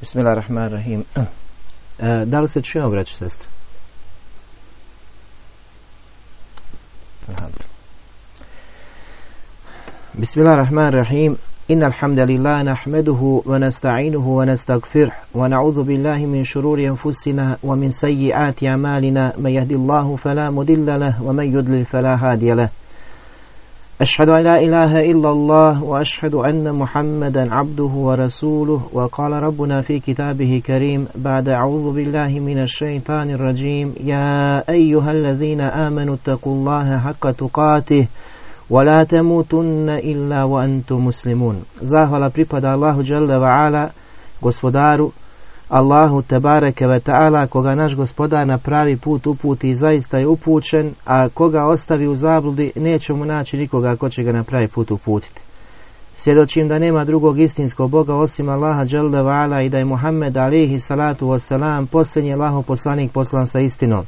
Bismillahirrahmanirrahim. E, da li se čujemo, braći sestre? Bismillahirrahmanirrahim. إن الحمد لله نحمده ونستعينه ونستغفره ونعوذ بالله من شرور أنفسنا ومن سيئات أعمالنا من يهدي الله فلا مضل له ومن يضلل فلا هادي له أشهد أن لا إله إلا الله وأشهد أن محمدا عبده ورسوله. وقال ربنا في كتابه كريم بعد أعوذ بالله من الشيطان الرجيم يا أيها الذين آمنوا اتقوا الله حق تقاته ولا تموتن إلا وأنتم مسلمون. Zahvala pripada Jalla wa Ala, gospodaru Allahu Tebareke ve Ta'ala, koga naš gospodar na pravi put uputi i zaista je upućen, a koga ostavi u zabludi, neće mu naći nikoga ko će ga na pravi put uputiti. Svjedočim da nema drugog istinskog Boga osim Allaha Jalla wa Ala i da je Muhammed alihi salatu wasalam posljednji Allahu poslanik poslan sa istinom.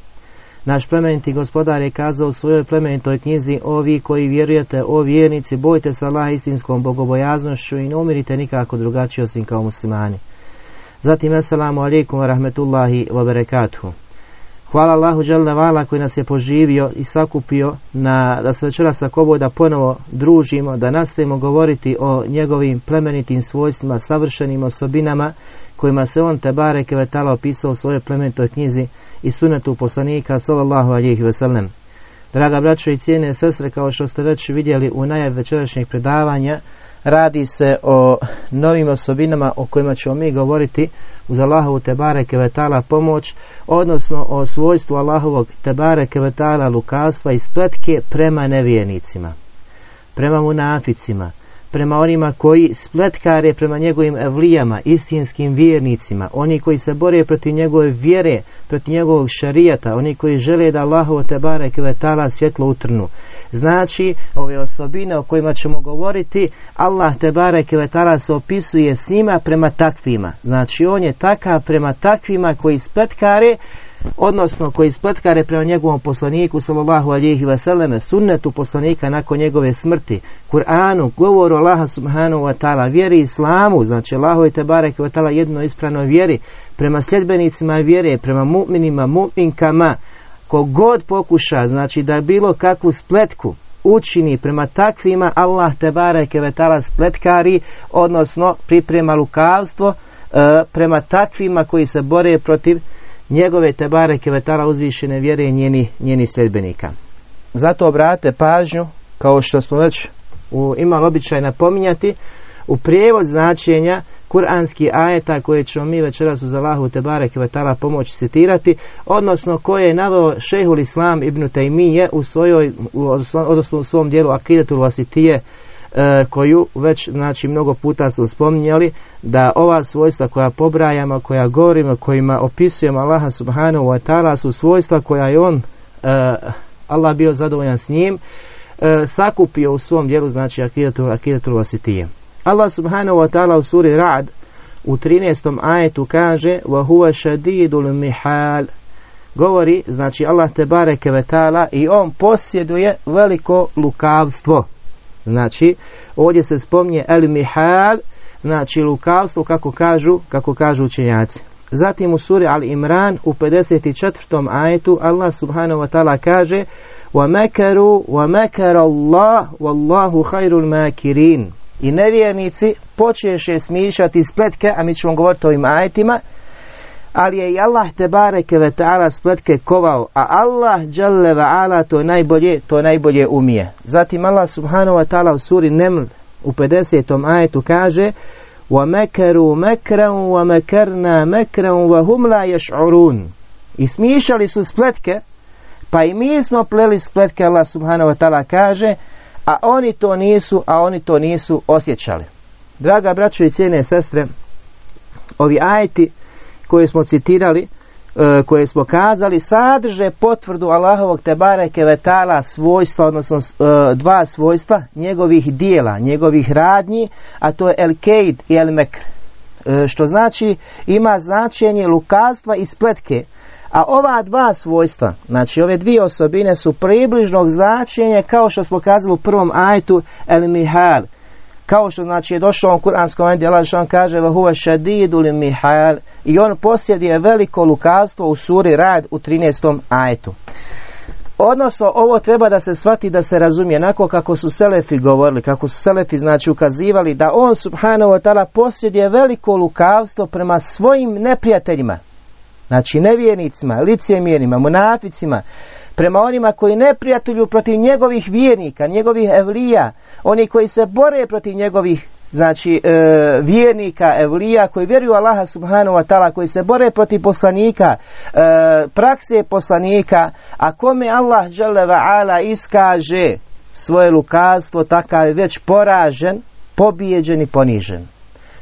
Naš plemeniti gospodar je kazao u svojoj plemenitoj knjizi Ovi koji vjerujete, o vjernici, bojte se Allah istinskom bogobojaznošću i ne umirite nikako drugačije osim kao muslimani. Zatim, assalamu alaikum wa rahmetullahi wa barakatuhu. Hvala Allahu Vala koji nas je poživio i sakupio na, da se večera sa koboj da ponovo družimo, da nastavimo govoriti o njegovim plemenitim svojstvima, savršenim osobinama kojima se on Tebare Kevetala opisao u svojoj plemenitoj knjizi i sunetu poslanika sallallahu alihi wasallam. Draga braćo i cijene sestre, kao što ste već vidjeli u najav večerašnjeg predavanja, radi se o novim osobinama o kojima ćemo mi govoriti uz Allahovu Tebare Kevetala pomoć, odnosno o svojstvu Allahovog Tebare Kevetala lukavstva i spletke prema nevijenicima, prema munaficima, prema onima koji spletkare prema njegovim evlijama, istinskim vjernicima, oni koji se bore protiv njegove vjere, protiv njegovog šarijata, oni koji žele da Allahovo te barek vetala svjetlo utrnu. Znači, ove osobine o kojima ćemo govoriti, Allah te barek vetala se opisuje s njima prema takvima. Znači, on je takav prema takvima koji spletkare odnosno koji spletkare prema njegovom poslaniku sallallahu alihi vseleme, sunnetu poslanika nakon njegove smrti, Kur'anu, govoru Allaha subhanahu wa ta'ala, vjeri islamu, znači Allahu i barek wa ta'ala jedno ispravno vjeri, prema sljedbenicima vjere, prema mu'minima, mu'minkama, kogod pokuša, znači da bilo kakvu spletku učini prema takvima, Allah te bareke vetala spletkari, odnosno priprema lukavstvo e, prema takvima koji se bore protiv njegove tebare kevetala uzvišene vjere njeni, njeni sljedbenika. Zato obrate pažnju, kao što smo već u, imali običaj napominjati, u prijevod značenja kuranski ajeta koje ćemo mi večeras uz Allahu Tebare Kvetala pomoći citirati, odnosno koje je naveo šehul Islam ibn Taymiye u svojoj, odnosno u svom dijelu Akidatul Vasitije E, koju već znači mnogo puta su spominjali da ova svojstva koja pobrajamo, koja govorimo, kojima opisujemo Allaha subhanahu wa ta'ala su svojstva koja je on e, Allah bio zadovoljan s njim e, sakupio u svom dijelu znači akidatul, akidatul vasitije. Allah subhanahu wa ta'ala u suri Ra'd u 13. ajetu kaže huwa shadidul mihal govori znači Allah te bareke ve i on posjeduje veliko lukavstvo Znači, ovdje se spominje el mihal, znači lukavstvo kako kažu, kako kažu učenjaci. Zatim u suri Al Imran u 54. ajetu Allah subhanahu wa ta'ala kaže wa makaru wa makara Allah wallahu khairul makirin. I nevjernici počeše smišati spletke, a mi ćemo govoriti o ovim ajetima, ali je i Allah te bareke ve ta'ala spletke kovao, a Allah dželle ve ala to najbolje, to najbolje umije. Zatim Allah subhanahu wa ta'ala u suri Neml u 50. ajetu kaže wa makarna makran wa hum la yash'urun. I smišali su spletke, pa i mi smo pleli spletke, Allah subhanahu wa ta'ala kaže, a oni to nisu, a oni to nisu osjećali. Draga braćo i cijene sestre, ovi ajeti koje smo citirali, e, koje smo kazali, sadrže potvrdu Allahovog tebare kevetala svojstva, odnosno e, dva svojstva njegovih dijela, njegovih radnji, a to je el keid i el mekr. E, što znači ima značenje lukavstva i spletke. A ova dva svojstva, znači ove dvije osobine su približnog značenja kao što smo kazali u prvom ajtu el mihal, Kao što znači je došao u kuranskom što on kaže va huwa shadidul mihal i on posjeduje veliko lukavstvo u suri Rad u 13. ajetu. Odnosno, ovo treba da se shvati da se razumije, nakon kako su Selefi govorili, kako su Selefi znači ukazivali da on subhanahu wa ta'ala posjeduje veliko lukavstvo prema svojim neprijateljima, znači nevjernicima, licemjerima, munaficima, prema onima koji ne prijatelju protiv njegovih vjernika, njegovih evlija, oni koji se bore protiv njegovih znači e, vjernika, evlija koji vjeruju Allaha subhanahu wa ta'ala, koji se bore protiv poslanika, e, prakse poslanika, a kome Allah žele ala iskaže svoje lukavstvo, takav je već poražen, pobijeđen i ponižen.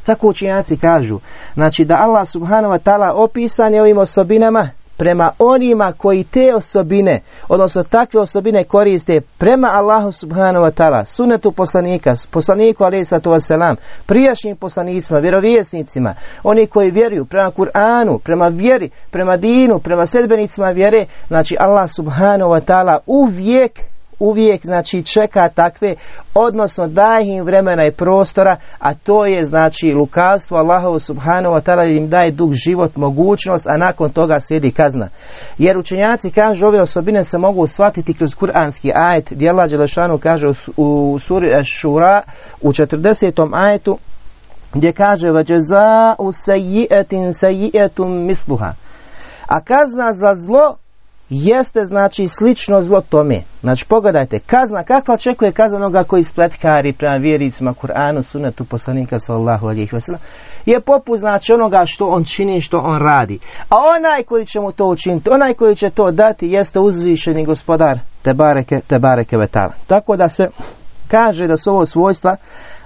Tako učinjaci kažu, znači da Allah subhanahu wa ta'ala opisan je ovim osobinama prema onima koji te osobine, odnosno takve osobine koriste prema Allahu subhanahu wa ta'ala, sunetu poslanika, poslaniku alaih sallatu wasalam, prijašnjim poslanicima, vjerovjesnicima, oni koji vjeruju prema Kur'anu, prema vjeri, prema dinu, prema sedbenicima vjere, znači Allah subhanahu wa ta'ala uvijek uvijek znači čeka takve, odnosno daje im vremena i prostora, a to je znači lukavstvo Allahovu subhanahu wa ta'ala im daje dug život, mogućnost, a nakon toga slijedi kazna. Jer učenjaci kažu ove osobine se mogu shvatiti kroz kuranski ajet, gdje Allah Đelešanu kaže u, suri Šura u 40. ajetu gdje kaže. A kazna za zlo jeste znači slično zlo tome. Znači pogledajte, kazna, kakva očekuje kazna onoga koji spletkari prema vjericima Kur'anu, sunetu poslanika sallallahu alihi wasallam, je poput znači onoga što on čini, što on radi. A onaj koji će mu to učiniti, onaj koji će to dati jeste uzvišeni gospodar te bareke, te bareke vetala. Tako da se kaže da su ovo svojstva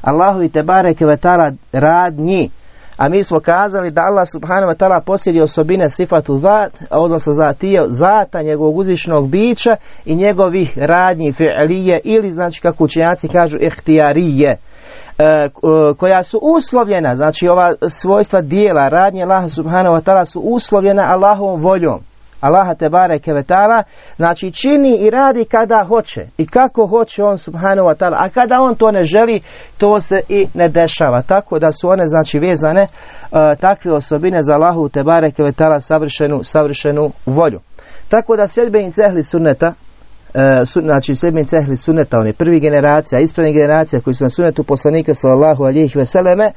Allahovi te bareke vetala radnji a mi smo kazali da Allah subhanahu wa ta'ala posjedi osobine sifatu zat, odnosno zatije zata njegovog uzvišnog bića i njegovih radnji fi'lije ili znači kako učenjaci kažu ihtijarije e, koja su uslovljena, znači ova svojstva dijela, radnje Allah subhanahu wa ta'ala su uslovljena Allahovom voljom. Allaha te bareke znači čini i radi kada hoće i kako hoće on subhanahu wa ta'ala, a kada on to ne želi, to se i ne dešava. Tako da su one znači vezane uh, takve osobine za Allahu te bareke ve savršenu, savršenu volju. Tako da sedbenici ehli sunneta E, su, znači sedmi cehli suneta, oni prvi generacija, ispravni generacija koji su na sunetu poslanika sallallahu alijih veseleme,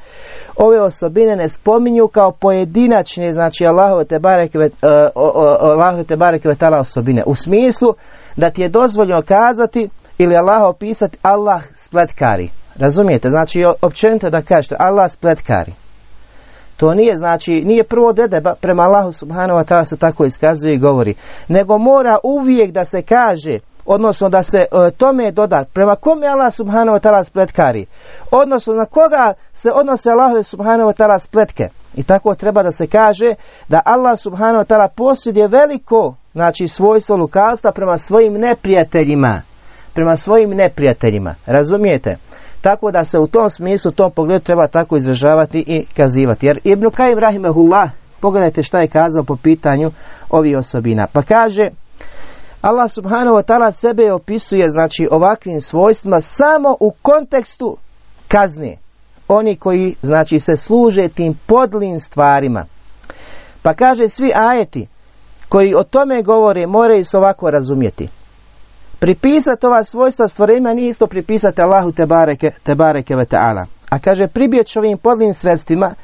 ove osobine ne spominju kao pojedinačne, znači Allahove te bareke, uh, vetala osobine. U smislu da ti je dozvoljeno kazati ili Allah opisati Allah spletkari. Razumijete? Znači općenito da kažete Allah spletkari. To nije znači, nije prvo dedeba prema Allahu subhanahu wa ta'ala se tako iskazuje i govori, nego mora uvijek da se kaže, odnosno da se e, tome doda, prema kome Allah subhanahu wa ta'ala spletkari, odnosno na koga se odnose Allah subhanahu wa ta'ala spletke. I tako treba da se kaže da Allah subhanahu wa ta'ala posjeduje veliko, znači svojstvo lukavstva prema svojim neprijateljima. Prema svojim neprijateljima. Razumijete? Tako da se u tom smislu, u tom pogledu treba tako izražavati i kazivati. Jer Ibn Kajim Rahimehullah, pogledajte šta je kazao po pitanju ovih osobina. Pa kaže, Allah subhanahu wa ta'ala sebe opisuje znači ovakvim svojstvima samo u kontekstu kazne. Oni koji znači se služe tim podlim stvarima. Pa kaže svi ajeti koji o tome govore moraju se ovako razumjeti. Pripisati ova svojstva stvorenja nije isto pripisati Allahu te bareke, te bareke ve ta'ala. A kaže pribjeć ovim podlim sredstvima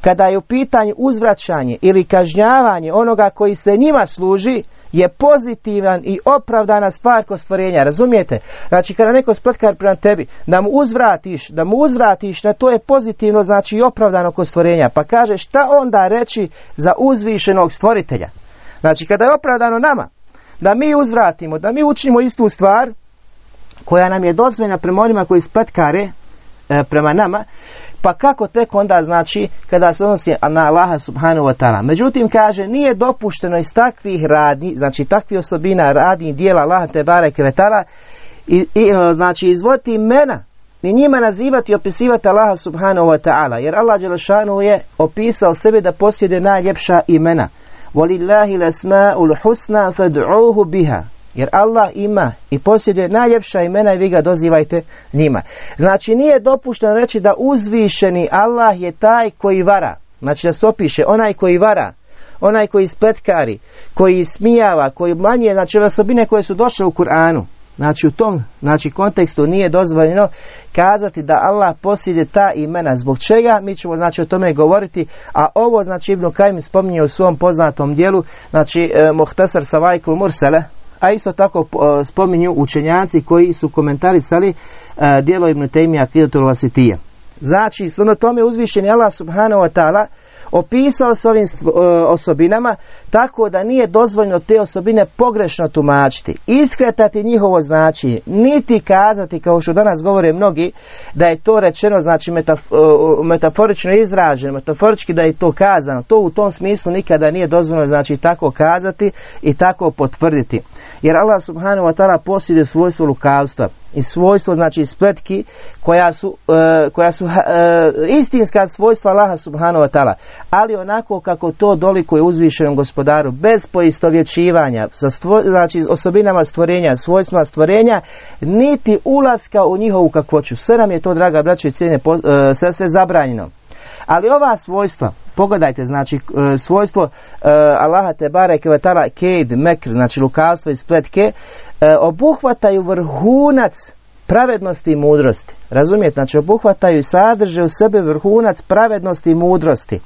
kada je u pitanju uzvraćanje ili kažnjavanje onoga koji se njima služi je pozitivan i opravdana stvar kod stvorenja, razumijete? Znači kada neko spletkar prema tebi, da mu uzvratiš, da mu uzvratiš, na to je pozitivno, znači i opravdano kod stvorenja. Pa kaže šta onda reći za uzvišenog stvoritelja? Znači kada je opravdano nama, da mi uzvratimo, da mi učinimo istu stvar koja nam je dozvoljena prema onima koji spletkare e, prema nama, pa kako tek onda znači kada se odnosi na Allaha subhanahu wa ta'ala. Međutim kaže nije dopušteno iz takvih radnji, znači takvih osobina radnji dijela Allaha te bareke vetala i, i, e, znači izvoditi imena ni njima nazivati i opisivati Allaha subhanahu wa ta'ala jer Allah Đelšanu je opisao sebe da posjede najljepša imena. Walillahi l'asma'ul husna fad'uhu biha. Jer Allah ima i posjeduje najljepša imena i vi ga dozivajte njima. Znači nije dopušteno reći da uzvišeni Allah je taj koji vara. Znači da se opiše onaj koji vara, onaj koji spletkari, koji smijava, koji manje, znači osobine koje su došle u Kur'anu. Znači u tom znači, kontekstu nije dozvoljeno kazati da Allah posjeduje ta imena. Zbog čega? Mi ćemo znači o tome govoriti. A ovo znači Ibn Kajim spominje u svom poznatom dijelu znači e, Mohtasar Savajkul Mursele a isto tako e, spominju učenjaci koji su komentarisali e, dijelo Ibn Taymiya Akidatul Vasitije. Znači, ono tome uzvišeni Allah subhanahu wa ta'ala opisao s ovim e, osobinama tako da nije dozvoljno te osobine pogrešno tumačiti, iskretati njihovo značenje, niti kazati kao što danas govore mnogi da je to rečeno znači metaf metaforično izraženo, metaforički da je to kazano. To u tom smislu nikada nije dozvoljeno znači tako kazati i tako potvrditi. Jer Allah subhanahu wa ta'ala posjeduje svojstvo lukavstva i svojstvo znači spletki koja su, e, koja su uh, istinska svojstva Allaha subhanahu wa ta'ala. Ali onako kako to dolikuje uzvišenom gospodaru bez poistovjećivanja sa znači osobinama stvorenja svojstvima stvorenja niti ulaska u njihovu kakvoću. Sve nam je to draga braćo i cijene uh, sve zabranjeno. Ali ova svojstva, pogledajte, znači e, svojstvo uh, Allaha te bareke vetala keid, mekr, znači lukavstvo i spletke, e, obuhvataju vrhunac pravednosti i mudrosti. Razumijete? Znači obuhvataju i sadrže u sebe vrhunac pravednosti i mudrosti.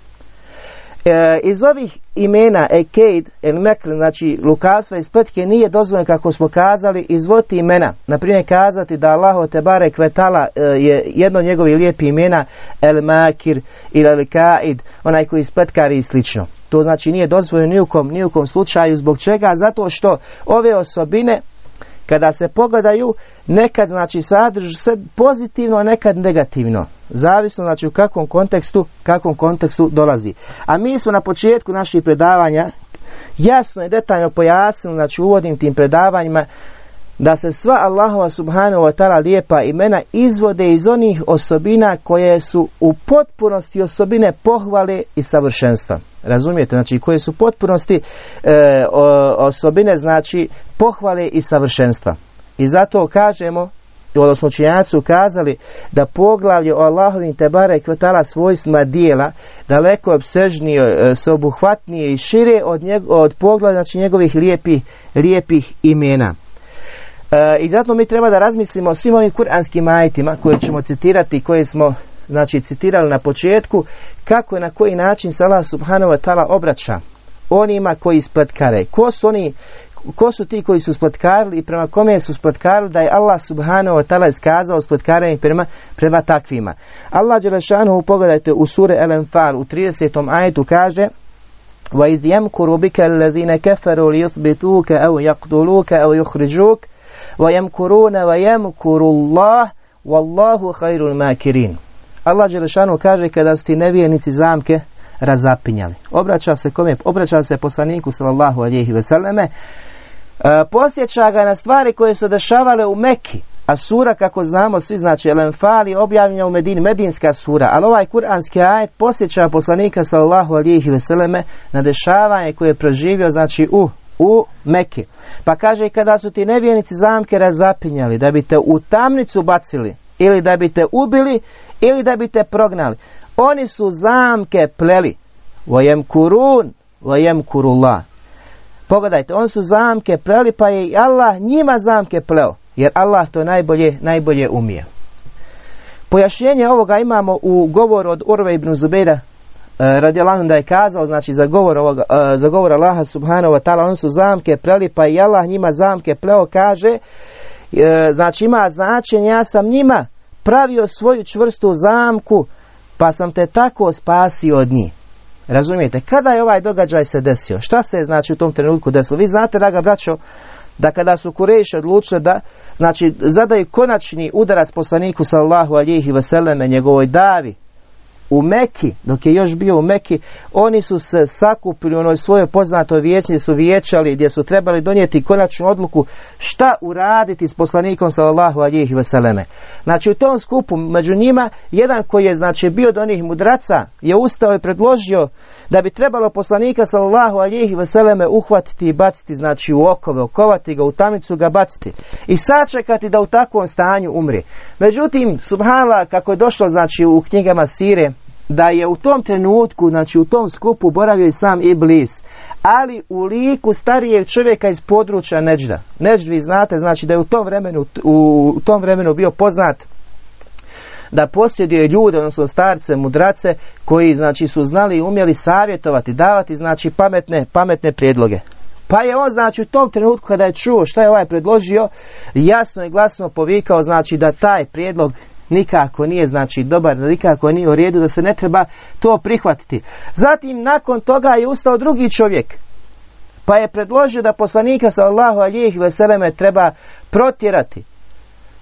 E, iz ovih imena Ekeid, El Mekl, znači lukavstva i spletke nije dozvoljeno kako smo kazali izvoti imena. Naprimjer kazati da Allah te bare kvetala e, je jedno od njegovih lijepih imena El Makir ili El Kaid, onaj koji spletkari i slično. To znači nije dozvoljeno ni u ni u kom slučaju. Zbog čega? Zato što ove osobine kada se pogledaju nekad znači sadrži se pozitivno, a nekad negativno. Zavisno znači u kakvom kontekstu, kakvom kontekstu dolazi. A mi smo na početku naših predavanja jasno i detaljno pojasnili, znači uvodim tim predavanjima da se sva Allahova subhanahu wa ta'ala lijepa imena izvode iz onih osobina koje su u potpunosti osobine pohvale i savršenstva. Razumijete? Znači koje su potpunosti e, osobine znači pohvale i savršenstva. I zato kažemo odnosno učenjaci su kazali da poglavlje o Allahovim tebara i kvetala svojstvima dijela daleko obsežnije, e, sobuhvatnije i šire od, od poglavlja znači njegovih lijepih, lijepih imena. E, I zato mi treba da razmislimo o svim ovim kuranskim ajitima koje ćemo citirati, koje smo znači citirali na početku, kako i na koji način se Allah subhanahu wa ta'ala obraća onima koji spletkare. Ko su oni ko su ti koji su spletkarili i prema kome su spletkarili da je Allah subhanahu wa ta'ala iskazao spletkarenje prema, prema takvima. Allah Đelešanu pogledajte u sure El Enfal u 30. ajetu kaže وَإِذْ يَمْكُرُ بِكَ الَّذِينَ كَفَرُوا لِيُثْبِتُوكَ أَوْ يَقْتُلُوكَ أَوْ يُخْرِجُوكَ وَيَمْكُرُونَ وَيَمْكُرُ اللَّهُ وَاللَّهُ خَيْرُ الْمَاكِرِينَ Allah Đelešanu kaže kada su ti nevjernici zamke razapinjali. Obraća se kome? Obraća se poslaniku sallallahu alihi veseleme. E, posjeća ga na stvari koje su dešavale u Meki. A sura, kako znamo, svi znači El-Enfal je objavljena u Medini, Medinska sura, ali ovaj kuranski ajet posjeća poslanika sallallahu alihi veseleme na dešavanje koje je proživio, znači u, u Meki. Pa kaže, kada su ti nevjernici zamke razapinjali, da bi te u tamnicu bacili, ili da bi te ubili, ili da bi te prognali. Oni su zamke pleli. Vojem kurun, vojem kurullah. Pogledajte, oni su zamke pleli, pa je i Allah njima zamke pleo. Jer Allah to najbolje, najbolje umije. Pojašnjenje ovoga imamo u govoru od Urve ibn Zubeira e, radi da je kazao, znači za govor, ovoga, e, za govor Allaha subhanahu wa ta'ala, oni su zamke pleli, pa i Allah njima zamke pleo, kaže, e, znači ima značenje, ja sam njima pravio svoju čvrstu zamku, pa sam te tako spasio od njih. Razumijete? Kada je ovaj događaj se desio? Šta se je znači u tom trenutku desilo? Vi znate, draga braćo, da kada su Kurejši odlučili da znači zadaju konačni udarac poslaniku sallahu alihi veseleme njegovoj davi u Meki, dok je još bio u Meki, oni su se sakupili u onoj svojoj poznatoj vijećni su vijećali gdje su trebali donijeti konačnu odluku šta uraditi s poslanikom sallallahu alihi veseleme. Znači u tom skupu među njima jedan koji je znači bio od onih mudraca je ustao i predložio da bi trebalo poslanika sallallahu alihi veseleme uhvatiti i baciti znači u okove, okovati ga u tamicu ga baciti i sačekati da u takvom stanju umri. Međutim, subhanallah kako je došlo znači u knjigama Sire da je u tom trenutku, znači u tom skupu boravio i sam Iblis, ali u liku starijeg čovjeka iz područja Neđda. Neđd vi znate, znači da je u tom vremenu, u tom vremenu bio poznat da posjeduje ljude, odnosno starce, mudrace, koji znači su znali i umjeli savjetovati, davati znači pametne, pametne prijedloge. Pa je on znači u tom trenutku kada je čuo šta je ovaj predložio, jasno i glasno povikao znači da taj prijedlog nikako nije znači dobar, nikako nije u redu, da se ne treba to prihvatiti. Zatim nakon toga je ustao drugi čovjek, pa je predložio da poslanika sallahu alijih veseleme treba protjerati.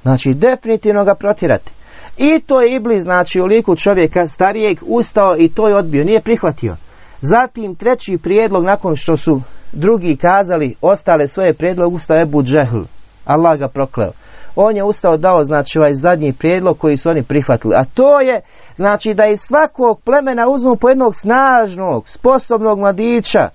Znači definitivno ga protjerati. I to je Iblis, znači u liku čovjeka starijeg, ustao i to je odbio, nije prihvatio. Zatim treći prijedlog nakon što su drugi kazali ostale svoje prijedlog ustao Ebu Džehl. Allah ga prokleo. On je ustao dao znači ovaj zadnji prijedlog koji su oni prihvatili. A to je znači da iz svakog plemena uzmu po jednog snažnog, sposobnog mladića,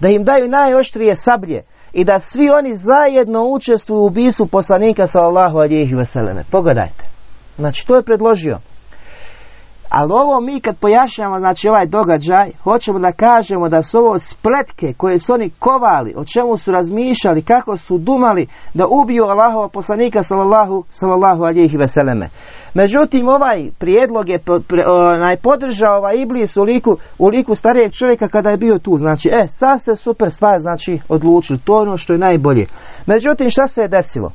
da im daju najoštrije sablje i da svi oni zajedno učestvuju u ubistvu poslanika sallallahu alihi veseleme. Pogledajte. Znači to je predložio. Ali ovo mi kad pojašnjamo znači ovaj događaj, hoćemo da kažemo da su ovo spletke koje su oni kovali, o čemu su razmišljali, kako su dumali da ubiju Allahova poslanika sallallahu, sallallahu alihi veseleme. Međutim, ovaj prijedlog je podržao ovaj Iblis u liku, u liku starijeg čovjeka kada je bio tu. Znači, e, sad ste super stvar, znači, odlučili. To je ono što je najbolje. Međutim, šta se je desilo?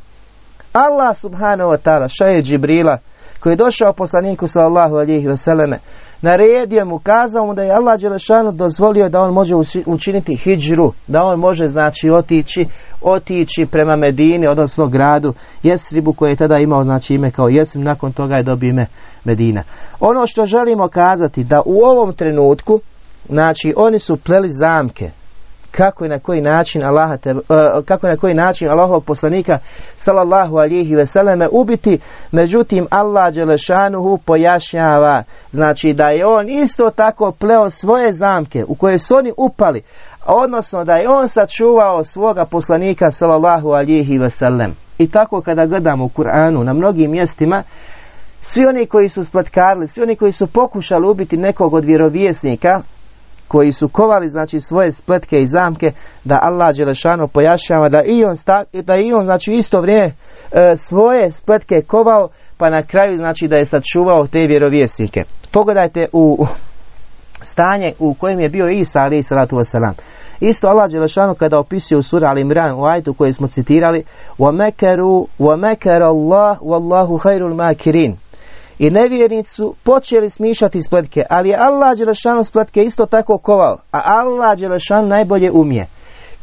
Allah subhanahu wa ta'ala, šaje Džibrila, koji je došao poslaniku sallallahu alihi vseleme, naredio mu, kazao mu da je Allah Đelešanu dozvolio da on može učiniti hijđru, da on može znači otići, otići prema Medini, odnosno gradu Jesribu koji je tada imao znači ime kao Jesrib, nakon toga je dobio ime Medina. Ono što želimo kazati da u ovom trenutku, znači oni su pleli zamke, kako i na koji način Allaha te, uh, kako i na koji način Allahov poslanika sallallahu alihi veseleme ubiti. Međutim Allah Đelešanuhu pojašnjava znači da je on isto tako pleo svoje zamke u koje su oni upali odnosno da je on sačuvao svoga poslanika sallallahu alihi veselem i tako kada gledamo u Kur'anu na mnogim mjestima svi oni koji su splatkarili, svi oni koji su pokušali ubiti nekog od vjerovjesnika, koji su kovali znači svoje spletke i zamke da Allah Đelešano pojašnjava da i on, da i on znači isto vrijeme e, svoje spletke kovao pa na kraju znači da je sačuvao te vjerovjesnike. Pogledajte u stanje u kojem je bio Isa ali salatu wasalam. Isto Allah Đelešanu kada opisuje u sura Al Imran u ajtu koji smo citirali وَمَكَرُوا وَمَكَرَ اللَّهُ وَاللَّهُ خَيْرُ الْمَاكِرِينَ i nevjernici su počeli smišati spletke, ali je Allah Đelešanu spletke isto tako kovao, a Allah Đelešanu najbolje umije.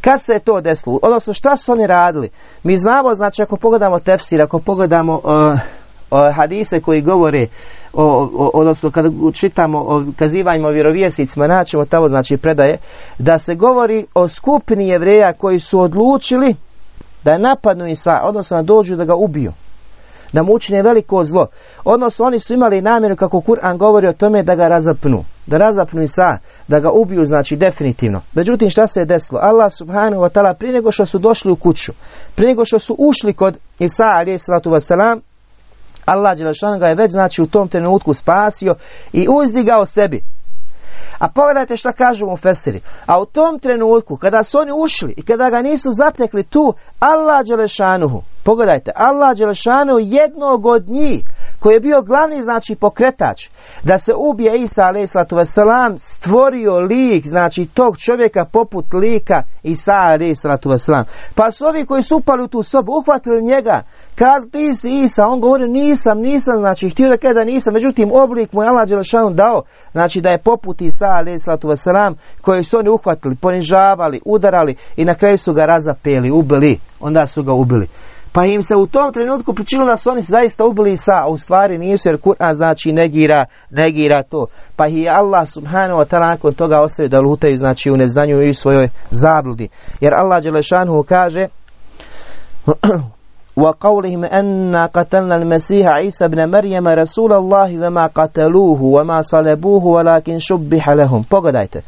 Kad se je to desilo? Odnosno šta su oni radili? Mi znamo, znači ako pogledamo tefsir, ako pogledamo uh, uh, hadise koji govore o, odnosno kada čitamo o kazivanjima o vjerovjesnicima, naćemo tamo znači predaje, da se govori o skupini jevreja koji su odlučili da napadnu Isa, odnosno da dođu da ga ubiju da mu učine veliko zlo. Odnosno oni su imali namjeru kako Kur'an govori o tome da ga razapnu. Da razapnu Isa, da ga ubiju znači definitivno. Međutim šta se je desilo? Allah subhanahu wa ta'ala prije nego što su došli u kuću, prije nego što su ušli kod Isa alijih salatu wasalam, Allah ga je već znači u tom trenutku spasio i uzdigao sebi. A pogledajte šta kažu mu Fesiri. A u tom trenutku, kada su oni ušli i kada ga nisu zatekli tu, Allah Đelešanuhu, pogledajte, Allah Đelešanuhu jednog od njih, koji je bio glavni znači pokretač da se ubije Isa a.s. stvorio lik znači tog čovjeka poput lika Isa a.s. pa su ovi koji su upali u tu sobu uhvatili njega kad ti si Isa on govori nisam nisam znači htio da kada nisam međutim oblik mu je Allah Đelešanu dao znači da je poput Isa a.s. koji su oni uhvatili ponižavali udarali i na kraju su ga razapeli ubili onda su ga ubili pa im se u tom trenutku pričinilo da su oni zaista ubili sa, a u stvari nisu jer Kur'an znači negira, negira to. Pa ih je Allah subhanahu wa ta'ala nakon toga ostavio da lutaju znači u neznanju i svojoj zabludi. Jer Allah Đelešanu kaže وقولهم أن قتلنا المسيح عيسى ابن مريم رسول الله وما قتلوه وما صلبوه ولكن شبح لهم pogledajte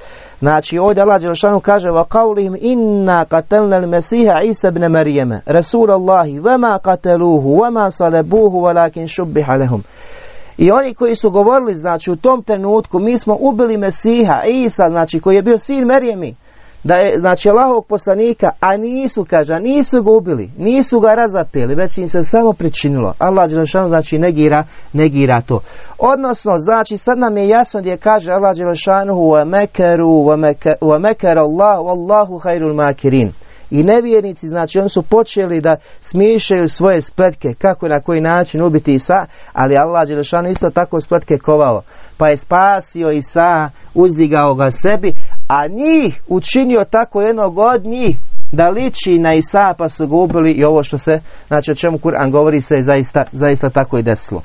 Znači ovdje Allah Đelšanu kaže wa qawlihim inna qatalna al-masiha Isa ibn Marijama Rasulallahi vama qataluhu vama salabuhu walakin shubbiha lahum. I oni koji su govorili, znači u tom trenutku mi smo ubili Mesiha, Isa, znači koji je bio sin Merijemi, da je znači Allahovog poslanika, a nisu, kaže, nisu ga ubili, nisu ga razapeli, već im se samo pričinilo. Allah Đelešanu znači negira, negira to. Odnosno, znači sad nam je jasno gdje kaže Allah Đelešanu wa mekaru wa mekar Allah wallahu hayrul makirin. I nevjernici, znači oni su počeli da smišaju svoje spletke, kako na koji način ubiti Isa, ali Allah Đelešanu isto tako spletke kovao. Pa je spasio Isa, uzdigao ga sebi, a njih učinio tako jednog od njih da liči na Isa pa su ga ubili i ovo što se, znači o čemu Kur'an govori se je zaista, zaista tako i desilo.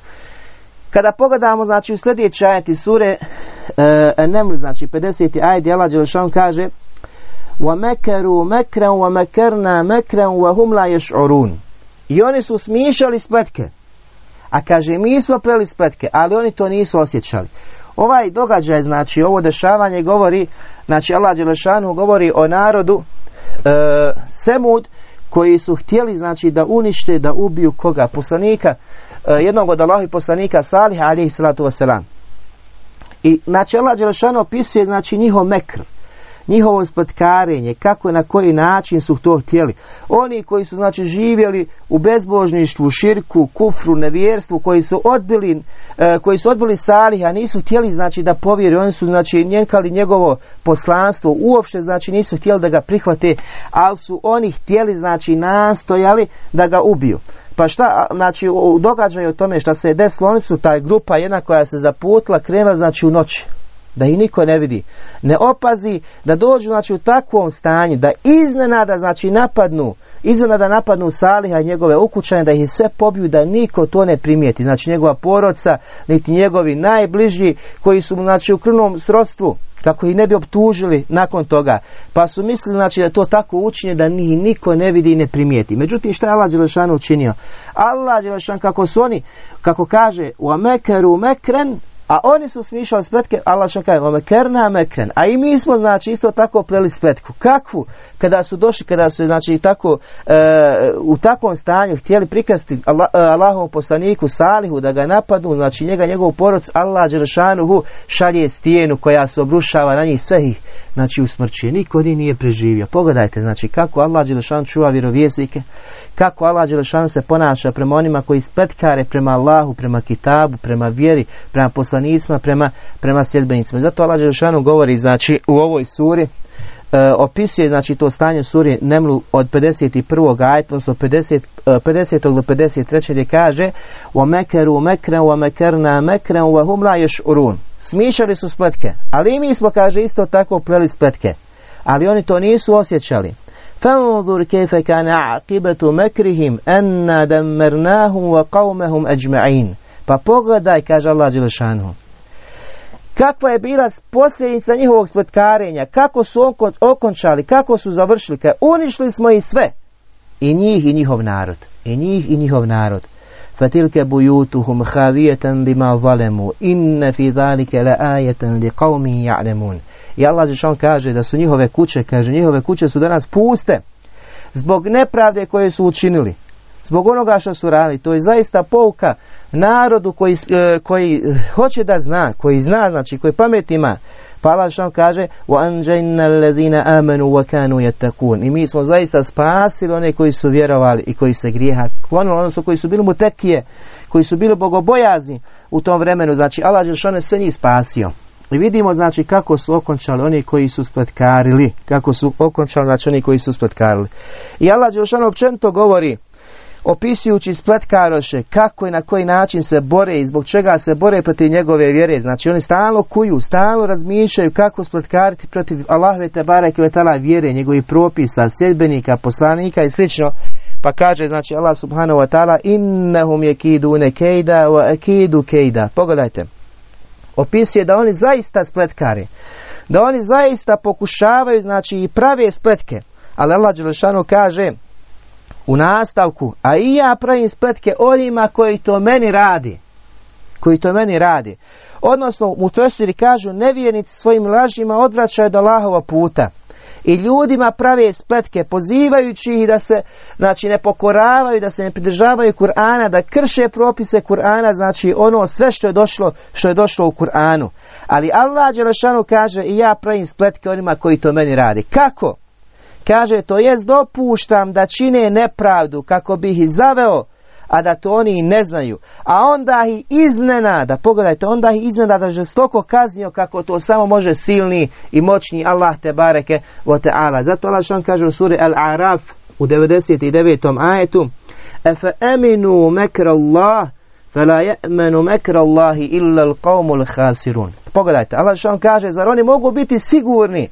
Kada pogledamo znači u sljedeći ajati sure e, Neml, znači 50. ajet Allah Đelešan kaže وَمَكَرُوا مَكْرًا وَمَكَرْنَا مَكْرًا وَهُمْ لَا يَشْعُرُونَ I oni su smišali spletke. A kaže, mi smo pleli spletke, ali oni to nisu osjećali. Ovaj događaj, znači ovo dešavanje govori, znači Allah Đelešanu govori o narodu e, Semud koji su htjeli znači da unište, da ubiju koga? Poslanika, e, jednog od Allahi poslanika Salih alihi salatu wasalam. I znači Allah Đelešanu opisuje znači njihov mekr njihovo spletkarenje, kako na koji način su to htjeli. Oni koji su znači živjeli u bezbožništvu, širku, kufru, nevjerstvu, koji su odbili e, koji su odbili salih, a nisu htjeli znači da povjeri, oni su znači njenkali njegovo poslanstvo, uopšte znači nisu htjeli da ga prihvate, ali su oni htjeli znači nastojali da ga ubiju. Pa šta, znači u događaju o tome šta se desilo, oni su taj grupa jedna koja se zaputila, krenula znači u noći da ih niko ne vidi, ne opazi, da dođu znači u takvom stanju, da iznenada znači napadnu, iznenada napadnu Saliha njegove ukućane, da ih sve pobiju, da niko to ne primijeti, znači njegova porodca, niti njegovi najbliži koji su znači u krvnom srodstvu, kako ih ne bi optužili nakon toga. Pa su mislili znači da to tako učinje da njih niko ne vidi i ne primijeti. Međutim šta je Allah Đelešanu učinio? Allah Đelešan kako su oni, kako kaže u Amekeru Mekren, a oni su smišali spletke, Allah što kaže, kerna mekren. A i mi smo, znači, isto tako pleli spletku. Kakvu? Kada su došli, kada su, znači, tako, e, u takvom stanju htjeli prikasti Allah, e, Allahovom poslaniku Salihu da ga napadnu, znači njega, njegov poroc, Allah Đeršanuhu šalje stijenu koja se obrušava na njih sve ih, znači, usmrćuje. Niko nije preživio. Pogledajte, znači, kako Allah Đeršan čuva vjerovjesnike, kako Allah Đelešanu se ponaša prema onima koji spletkare prema Allahu, prema Kitabu, prema vjeri, prema poslanicima, prema, prema sljedbenicima. Zato Allah Đelešanu govori znači u ovoj suri e, opisuje znači to stanje u suri Nemlu od 51. ajta, odnosno 50, 50. do 53. gdje kaže وَمَكَرُوا مَكْرًا وَمَكَرْنَا مَكْرًا وَهُمْ لَا يَشْعُرُونَ Smišali su spletke, ali i mi smo, kaže, isto tako pleli spletke. Ali oni to nisu osjećali. فانظر كيف كان عاقبة مكرهم أنا دمرناهم وقومهم أجمعين Pa pogledaj, kaže Allah Đelešanu, kakva je bila posljedica njihovog spletkarenja, kako su okončali, kako su završili, kaj unišli smo i sve, i njih i njihov narod, i njih i njihov narod. Fatilke bujutuhum havijetan bima zalemu, inne fi zalike la ajetan li qavmi ja'lemun. I Allah Žešan kaže da su njihove kuće, kaže njihove kuće su danas puste zbog nepravde koje su učinili. Zbog onoga što su radili. To je zaista pouka narodu koji, e, koji hoće da zna, koji zna, znači koji pamet ima. Pa Allah Žešan kaže I mi smo zaista spasili one koji su vjerovali i koji se grijeha klonili, odnosno koji su bili mutekije, koji su bili bogobojazni u tom vremenu. Znači Allah Žešan je sve njih spasio. I vidimo znači kako su okončali oni koji su spletkarili, kako su okončali znači oni koji su spletkarili. I Allah Đelšan općenito govori, opisujući spletkaroše, kako i na koji način se bore i zbog čega se bore protiv njegove vjere. Znači oni stalno kuju, stalno razmišljaju kako spletkariti protiv Allahove te bareke ve vjere, njegovih propisa, sjedbenika, poslanika i slično. Pa kaže znači Allah subhanahu wa ta'ala innahum yakidune kejda wa akidu kejda. Pogledajte opisuje da oni zaista spletkare, da oni zaista pokušavaju, znači i prave spletke, ali Allah Đelešanu kaže u nastavku, a i ja pravim spletke onima koji to meni radi. Koji to meni radi. Odnosno, mu kažu, nevjernici svojim lažima odvraćaju do Allahova puta. I ljudima prave spletke, pozivajući ih da se, znači, ne pokoravaju, da se ne pridržavaju Kur'ana, da krše propise Kur'ana, znači ono sve što je došlo, što je došlo u Kur'anu. Ali Allah Đelešanu kaže, i ja pravim spletke onima koji to meni radi. Kako? Kaže, to jest dopuštam da čine nepravdu kako bih ih zaveo, a da to oni ne znaju. A onda ih iznenada, pogledajte, onda ih iznenada žestoko kaznio kako to samo može silni i moćni Allah te bareke o ala. Zato Allah što kaže u suri Al-Araf u 99. ajetu Efe eminu mekra Allah Fela je'menu mekra Allahi illa al khasirun. Pogledajte, Allah što kaže, zar oni mogu biti sigurni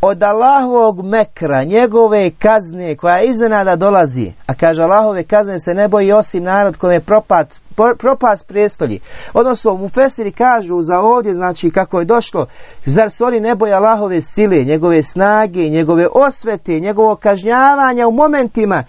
od Allahovog mekra, njegove kazne koja iznenada dolazi, a kaže Allahove kazne se ne boji osim narod kojem je propad, propast prijestolji. Odnosno, mu fesiri kažu za ovdje, znači kako je došlo, zar se oni ne boje Allahove sile, njegove snage, njegove osvete, njegovog kažnjavanja u momentima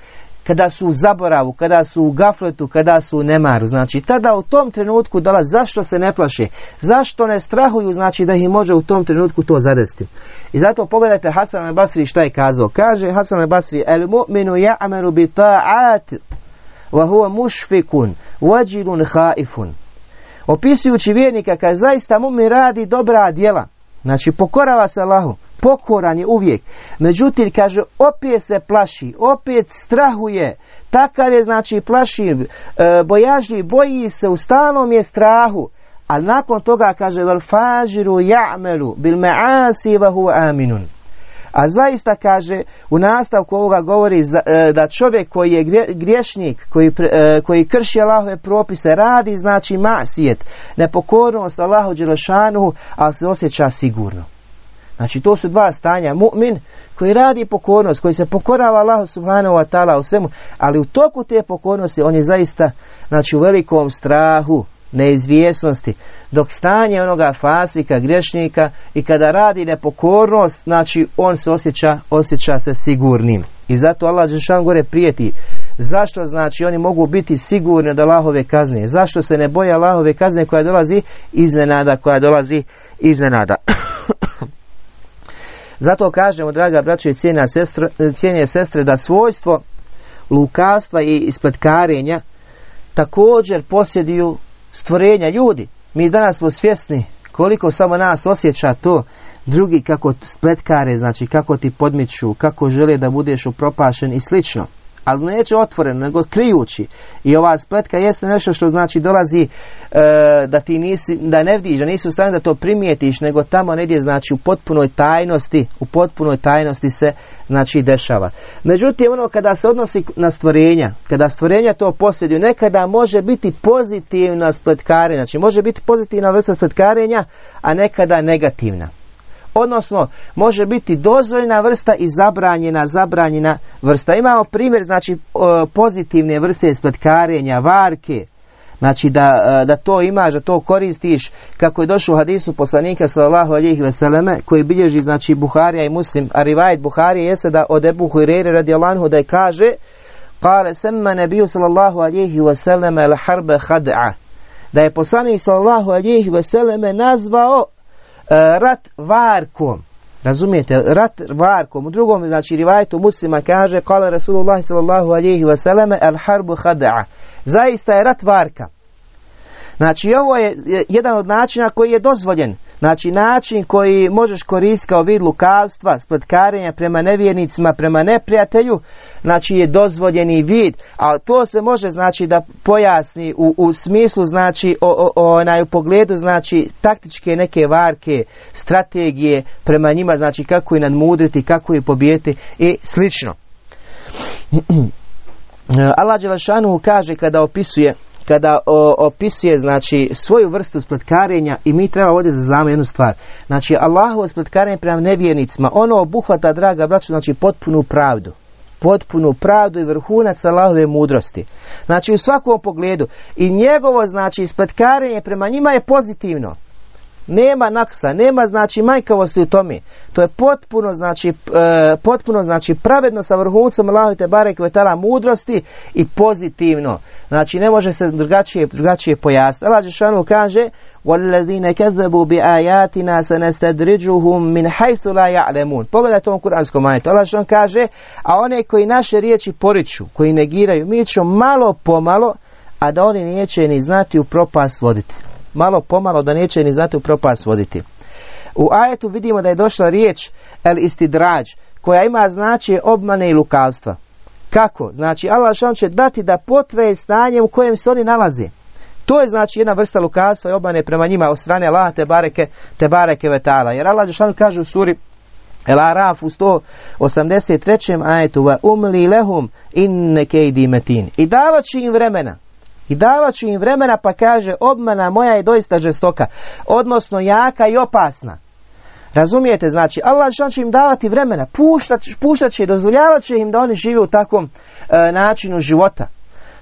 kada su u zaboravu, kada su u gafletu, kada su u nemaru. Znači, tada u tom trenutku dala zašto se ne plaše, zašto ne strahuju, znači da ih može u tom trenutku to zadesti. I zato pogledajte Hasan al-Basri šta je kazao. Kaže Hasan al-Basri, el mu'minu ja'menu bi ta'at, wa huwa mušfikun, wajilun haifun. Opisujući vjernika, kaže zaista mu radi dobra djela. Znači, pokorava se Allahu pokoran je uvijek. Međutim, kaže, opet se plaši, opet strahuje. Takav je, znači, plaši, e, bojažljiv, boji se, u stalnom je strahu. A nakon toga kaže, vel fažiru ja'melu bil vahu aminun. A zaista kaže, u nastavku ovoga govori e, da čovjek koji je griješnik, koji, e, koji krši Allahove propise, radi znači masijet, nepokornost Allahu Đelešanu, ali se osjeća sigurno. Znači to su dva stanja. Mu'min koji radi pokornost, koji se pokorava Allahu subhanahu wa ta'ala u svemu, ali u toku te pokornosti on je zaista znači, u velikom strahu, neizvjesnosti, dok stanje onoga fasika, grešnika i kada radi nepokornost, znači on se osjeća, osjeća se sigurnim. I zato Allah Žešan gore prijeti. Zašto znači oni mogu biti sigurni da Allahove kazne? Zašto se ne boje Allahove kazne koja dolazi iznenada, koja dolazi iznenada? Zato kažemo, draga braće i cijenje sestre, da svojstvo lukastva i ispletkarenja također posjeduju stvorenja ljudi. Mi danas smo svjesni koliko samo nas osjeća to drugi kako spletkare, znači kako ti podmiću, kako žele da budeš upropašen i slično ali neće otvoreno, nego krijući. I ova spletka jeste nešto što znači dolazi e, da ti nisi, da ne vidiš, da nisi u stanju da to primijetiš, nego tamo negdje znači u potpunoj tajnosti, u potpunoj tajnosti se znači dešava. Međutim, ono kada se odnosi na stvorenja, kada stvorenja to posjeduju, nekada može biti pozitivna spletkarenja, znači može biti pozitivna vrsta spletkarenja, a nekada negativna odnosno može biti dozvoljena vrsta i zabranjena, zabranjena vrsta. Imamo primjer, znači, pozitivne vrste spletkarenja, varke, znači da, e, da to imaš, da to koristiš, kako je došlo u hadisu poslanika sallallahu alihi veseleme, koji bilježi, znači, Buharija i Muslim, a rivajt Buharije jeste da od Ebu Hurere radi Allahu da je kaže, Kale semma nebiju sallallahu alihi veseleme il harbe khad'a. Da je poslanik sallallahu alihi veseleme nazvao E, rat varkom. Razumijete? Rat varkom. U drugom, znači, rivajtu muslima kaže, kala Rasulullah sallallahu alihi wasallam, al harbu khada'a. Zaista je rat varka. Znači, ovo je jedan od načina koji je dozvoljen. Znači način koji možeš koristiti kao vid lukavstva, spletkarenja prema nevjernicima, prema neprijatelju, znači je dozvoljeni vid, a to se može znači da pojasni u, u smislu znači o, o, o, u pogledu znači taktičke neke varke, strategije prema njima, znači kako je nadmudriti, kako je pobijeti i slično. Allah Đelešanu kaže kada opisuje kada opisuje znači svoju vrstu spletkarenja i mi treba ovdje da znamo jednu stvar. Znači Allahovo spletkarenje prema nevjernicima, ono obuhvata, draga braćo, znači potpunu pravdu. Potpunu pravdu i vrhunac Allahove mudrosti. Znači u svakom pogledu. I njegovo znači spletkarenje prema njima je pozitivno. Nema naksa, nema znači majkavosti u tome. To je potpuno znači e, potpuno znači pravedno sa vrhuncem Allahu te barek vetala mudrosti i pozitivno. Znači ne može se drugačije drugačije pojasniti. Allah džeshanu kaže: "Wallazina kazzabu bi ayatina sanastadrijuhum min haythu la ya'lamun." Pogledajte ovom kuranskom ajetu. Allah džeshanu kaže: "A one koji naše riječi poriču, koji negiraju, mi ćemo malo pomalo, a da oni neće ni znati u propast voditi." Malo pomalo da neće ni znati u propast voditi. U ajetu vidimo da je došla riječ el istidrađ koja ima znači obmane i lukavstva. Kako? Znači Allah šan će dati da potraje stanje u kojem se oni nalaze. To je znači jedna vrsta lukavstva i obmane prema njima od strane Allah te bareke, te bareke vetala. Jer Allah šan kaže u suri El Araf u 183. ajetu va umli lehum inne kejdi metin. I davat će im vremena i davat ću im vremena pa kaže obmana moja je doista žestoka, odnosno jaka i opasna. Razumijete, znači Allah će im davati vremena, puštat, puštat će i dozvoljavat će im da oni žive u takvom e, načinu života.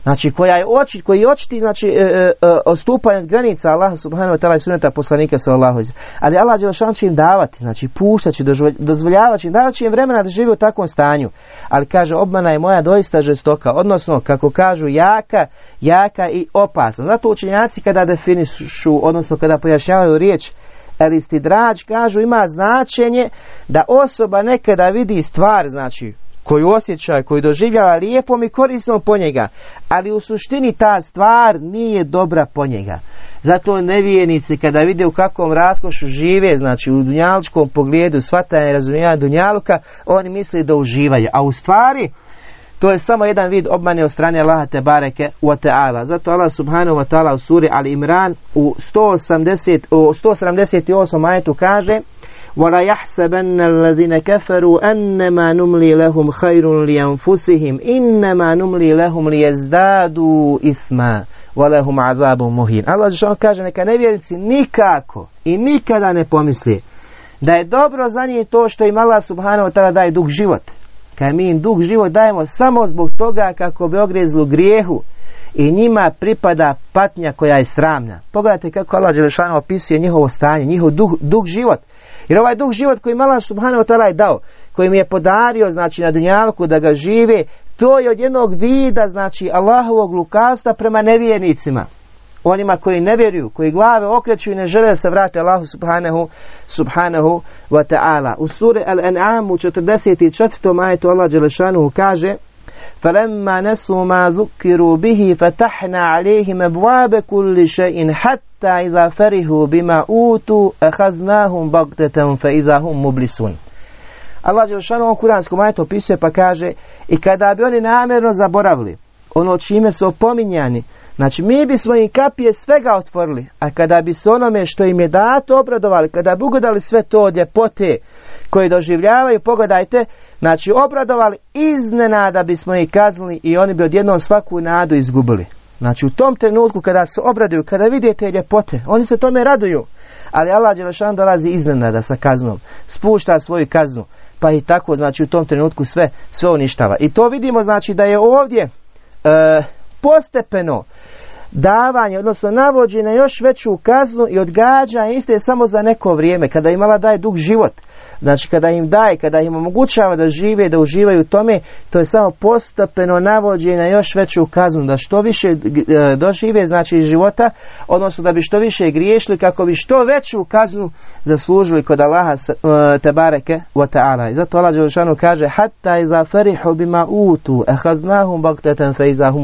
Znači koja je oči, koji je očiti znači e, e, e odstupanje od granica Allaha subhanahu wa ta'ala i suneta poslanika sallallahu Ali Allah dželešan će im davati, znači puštat će, dozvoljavat im, vremena da žive u takvom stanju. Ali kaže obmana je moja doista žestoka, odnosno kako kažu jaka, jaka i opasna. Zato učenjaci kada definišu, odnosno kada pojašnjavaju riječ elistidrađ, kažu ima značenje da osoba nekada vidi stvar, znači koju osjeća, koju doživljava lijepom i korisnom po njega, ali u suštini ta stvar nije dobra po njega. Zato nevijenici kada vide u kakvom raskošu žive, znači u dunjalučkom pogledu shvatanja i razumijevanja dunjaluka, oni misle da uživaju. A u stvari, to je samo jedan vid obmane od strane Allaha te bareke wa ta'ala. Zato Allah subhanahu wa ta'ala u suri Al Imran u 180, u 178 ajetu kaže ولا يحسبن الذين كفروا أنما نملي لهم خير لأنفسهم إنما نملي لهم ليزدادوا إثما ولهم عذاب مهين Allah što kaže neka nevjernici nikako i nikada ne pomisli da je dobro za njih to što im Allah subhanahu wa ta'ala daje duh život. Kad mi im duh život dajemo samo zbog toga kako bi ogrezlu grijehu i njima pripada patnja koja je sramna. Pogledajte kako Allah Đelešanu opisuje njihovo stanje, njihov duh, duh život. Jer ovaj duh život koji Allah subhanahu ta'ala je dao, koji mi je podario znači na dunjalku da ga žive, to je od jednog vida znači Allahovog lukavstva prema nevjernicima. Onima koji ne vjeruju, koji glave okreću i ne žele da se vrate Allahu subhanahu, subhanahu wa ta'ala. U suri Al-An'am u 44. majetu Allah Đelešanu kaže فلما نسوا ما ذكروا به فتحنا عليهم أبواب كل شيء حتى إذا فرحوا بما أوتوا أخذناهم بغتة فإذا هم مبلسون Allah Đelšanu u kuranskom ajetu opisuje pa kaže i kada bi oni namjerno zaboravili ono čime su opominjani znači mi bismo im kapije svega otvorili a kada bi se onome što im je dato obradovali kada bi ugodali sve to od ljepote koje doživljavaju pogledajte Znači obradovali iznenada bismo ih kaznili i oni bi odjednom svaku nadu izgubili. Znači u tom trenutku kada se obraduju, kada vidite ljepote, oni se tome raduju. Ali Allah Đelešan dolazi iznenada sa kaznom, spušta svoju kaznu, pa i tako znači u tom trenutku sve, sve uništava. I to vidimo znači da je ovdje e, postepeno davanje, odnosno navođenje na još veću kaznu i odgađa iste samo za neko vrijeme, kada imala daje dug život. Znači kada im daje, kada im omogućava da žive, da uživaju u tome, to je samo postepeno navođenje na još veću kaznu, da što više e, dožive znači života, odnosno da bi što više griješili kako bi što veću kaznu zaslužili kod Allaha e, te bareke wa ta'ala. I zato Allah Đelšanu kaže hatta iza farihu bima utu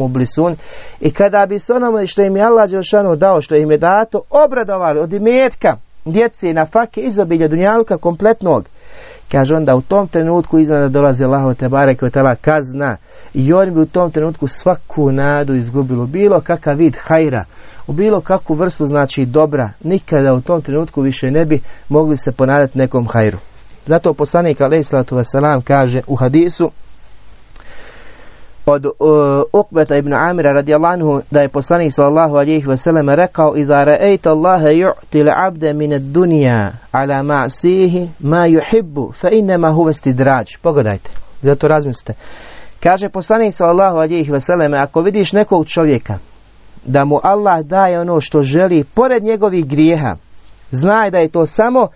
ublisun i kada bi se onome što im je Allah Đelšanu dao, što im je dato, obradovali od imetka, djece na fake izobilja dunjalka kompletnog. Kaže onda u tom trenutku iznada dolazi Allah te barek kazna i oni bi u tom trenutku svaku nadu izgubilo bilo kakav vid hajra u bilo kakvu vrstu znači dobra nikada u tom trenutku više ne bi mogli se ponadati nekom hajru. Zato poslanik alaih salatu kaže u hadisu od uh, Ukbeta ibn Amira radijallahu anhu da je poslanik sallallahu alejhi ve sellem rekao iza ra'aita Allaha yu'ti al-'abda min ad-dunya ala ma'sihi ma yuhibbu fa inma huwa istidraj pogledajte zato razmislite kaže poslanik sallallahu alejhi ve sellem ako vidiš nekog čovjeka da mu Allah daje ono što želi pored njegovih grijeha znaj da je to samo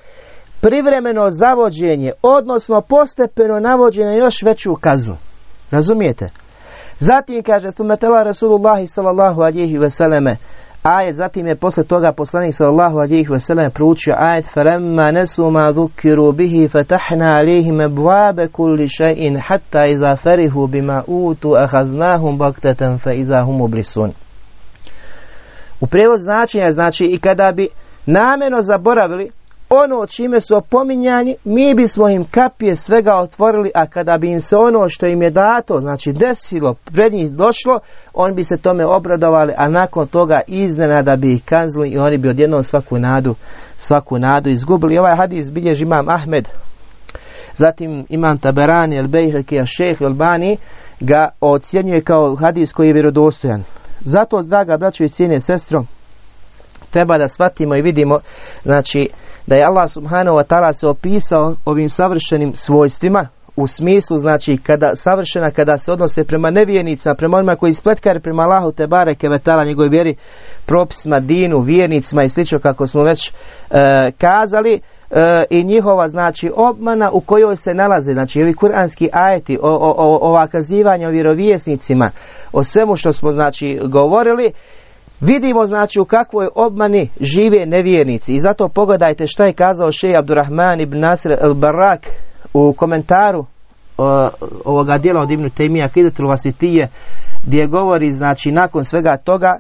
privremeno zavođenje, odnosno postepeno navođenje još veću kaznu. Razumijete? Zatim kaže, thumetela Rasulullahi sallallahu alayhi ve selleme ajet, zatim je posle toga poslanik sallallahu alayhi ve selleme proučio ajet, falemma nesu ma dhukiru bihi fatahna alihim ebuabe kulli še'in hatta iza farihu bima utu ahaznahum baqtatan fa iza hum ublisun. U prevod značenja znači i kada bi namjerno zaboravili ono čime su opominjani, mi bismo im kapije svega otvorili, a kada bi im se ono što im je dato, znači desilo, pred njih došlo, oni bi se tome obradovali, a nakon toga iznenada bi ih kazli i oni bi odjednom svaku nadu, svaku nadu izgubili. Ovaj hadis bilježi imam Ahmed, zatim imam Taberani, El Bejhekija, Šeh, Bani, ga ocjenjuje kao hadis koji je vjerodostojan. Zato, draga braćo i cijene sestro, treba da shvatimo i vidimo, znači, da je Allah subhanahu wa ta'ala se opisao ovim savršenim svojstvima u smislu znači kada savršena kada se odnose prema nevijenicima, prema onima koji spletkare prema Allahu te bareke vetala njegove vjeri, propisima, dinu, vjernicima i slično kako smo već e, kazali e, i njihova znači obmana u kojoj se nalaze znači ovi kuranski ajeti o, o, o, ova kazivanja o vjerovjesnicima o svemu što smo znači govorili Vidimo znači u kakvoj obmani žive nevjernici. I zato pogledajte šta je kazao šej Abdurrahman ibn Nasr al-Barak u komentaru ovoga dijela od Ibnu Tejmija Kidatul Vasitije gdje govori znači nakon svega toga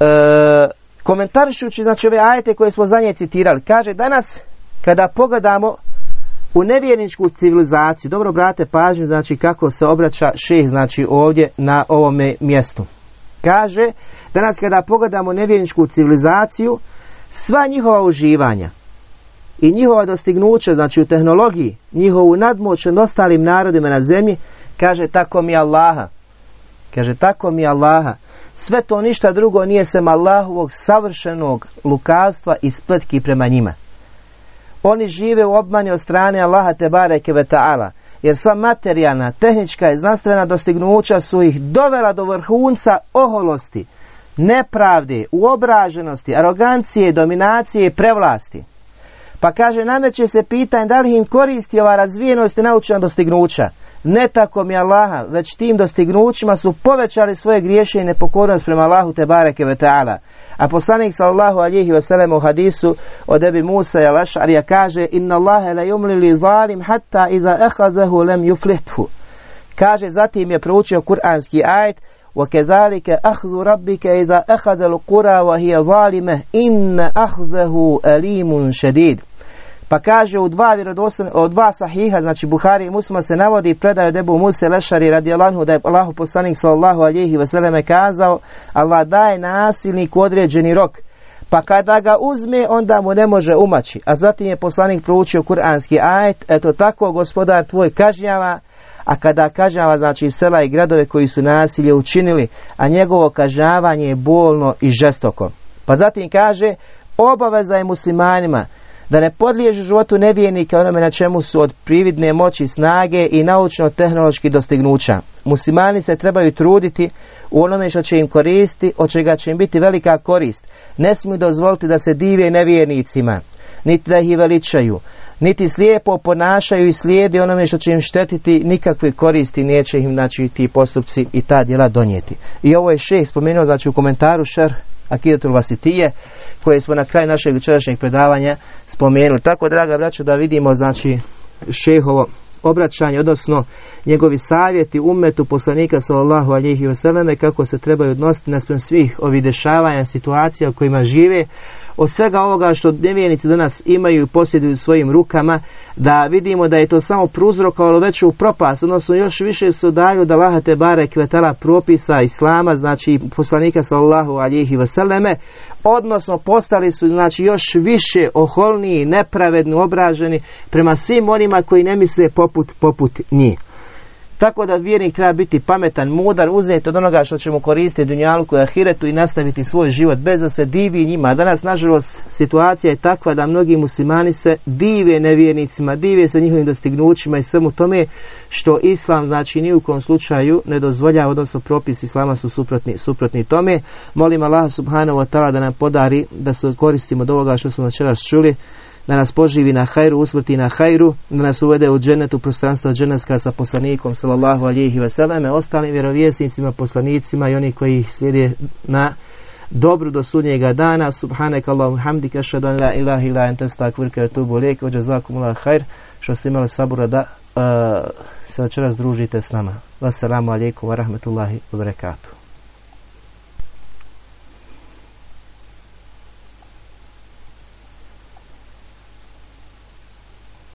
e, komentarišući znači ove ajete koje smo za nje citirali kaže danas kada pogledamo u nevjerničku civilizaciju dobro brate pažnju znači kako se obraća šeh znači ovdje na ovome mjestu kaže Danas kada pogledamo nevjerničku civilizaciju, sva njihova uživanja i njihova dostignuća, znači u tehnologiji, njihovu nadmoć nad ostalim narodima na zemlji, kaže tako mi Allaha. Kaže tako mi Allaha. Sve to ništa drugo nije sem Allahovog savršenog lukavstva i spletki prema njima. Oni žive u obmani od strane Allaha te bareke ve ta'ala. Jer sva materijalna, tehnička i znanstvena dostignuća su ih dovela do vrhunca oholosti, nepravde, uobraženosti, arogancije, dominacije i prevlasti. Pa kaže, nameće se pitanje da li im koristi ova razvijenost i naučna dostignuća. Ne tako mi Allaha, već tim dostignućima su povećali svoje griješe i nepokornost prema Allahu te bareke ve ta'ala. A poslanik sallallahu alihi wasallam u hadisu od Ebi Musa i Al-Ašarija kaže Inna Allahe la yumli li zalim hatta iza ehazahu lem yuflithu. Kaže, zatim je proučio kuranski ajet وكذلك أخذ ربك إذا أخذ القرى وهي ظالمة إن أخذه أليم شديد Pa kaže u dva vjerodostojna, dva sahiha, znači Buhari i Muslima se navodi predaju debu Muse Lešari radi Allahu da je Allahu poslanik sallallahu alihi vseleme kazao Allah daje nasilniku određeni rok pa kada ga uzme onda mu ne može umaći. A zatim je poslanik proučio kuranski ajet, eto tako gospodar tvoj kažnjava a kada kažava znači sela i gradove koji su nasilje učinili, a njegovo kažavanje je bolno i žestoko. Pa zatim kaže, obaveza je muslimanima da ne podliježu životu nevijenika onome na čemu su od prividne moći, snage i naučno-tehnološki dostignuća. Muslimani se trebaju truditi u onome što će im koristi, od čega će im biti velika korist. Ne smiju dozvoliti da se dive nevijenicima, niti da ih veličaju, niti slijepo ponašaju i slijedi onome što će im štetiti, nikakve koristi neće im znači ti postupci i ta djela donijeti. I ovo je šest spomenuo znači u komentaru šer Akidatul Vasitije koje smo na kraju našeg jučerašnjeg predavanja spomenuli. Tako draga braćo da vidimo znači šehovo obraćanje, odnosno njegovi savjeti umetu poslanika sallallahu alihi vseleme kako se trebaju odnositi naspram svih ovih dešavanja, situacija u kojima žive, od svega ovoga što nevjernici danas imaju i posjeduju svojim rukama, da vidimo da je to samo pruzrokovalo veću propast, odnosno još više su daju da lahate bare kvetala propisa Islama, znači poslanika sallahu alihi vseleme, odnosno postali su znači još više oholniji, nepravedni, obraženi prema svim onima koji ne misle poput, poput njih. Tako da vjernik treba biti pametan, mudar, uzeti od onoga što ćemo koristiti dunjalku i ahiretu i nastaviti svoj život bez da se divi njima. Danas, nažalost, situacija je takva da mnogi muslimani se dive nevjernicima, dive se njihovim dostignućima i svemu tome što islam znači ni u kom slučaju ne dozvoljava, odnosno propisi islama su suprotni, suprotni tome. Molim Allah subhanahu wa ta'ala da nam podari da se koristimo od ovoga što smo večeras čuli da nas poživi na hajru, usmrti na hajru, da nas uvede u dženetu prostranstva dženevska sa poslanikom sallallahu alihi veseleme, ostalim vjerovjesnicima, poslanicima i oni koji slijede na dobru do sudnjega dana. Subhanak Allahum hamdika šadan la ilaha ila ente stakvirka tubu lijek, ođe zakumula hajr, što ste imali sabura da uh, se večeras družite s nama. Wassalamu alaikum wa rahmetullahi wa barakatuh.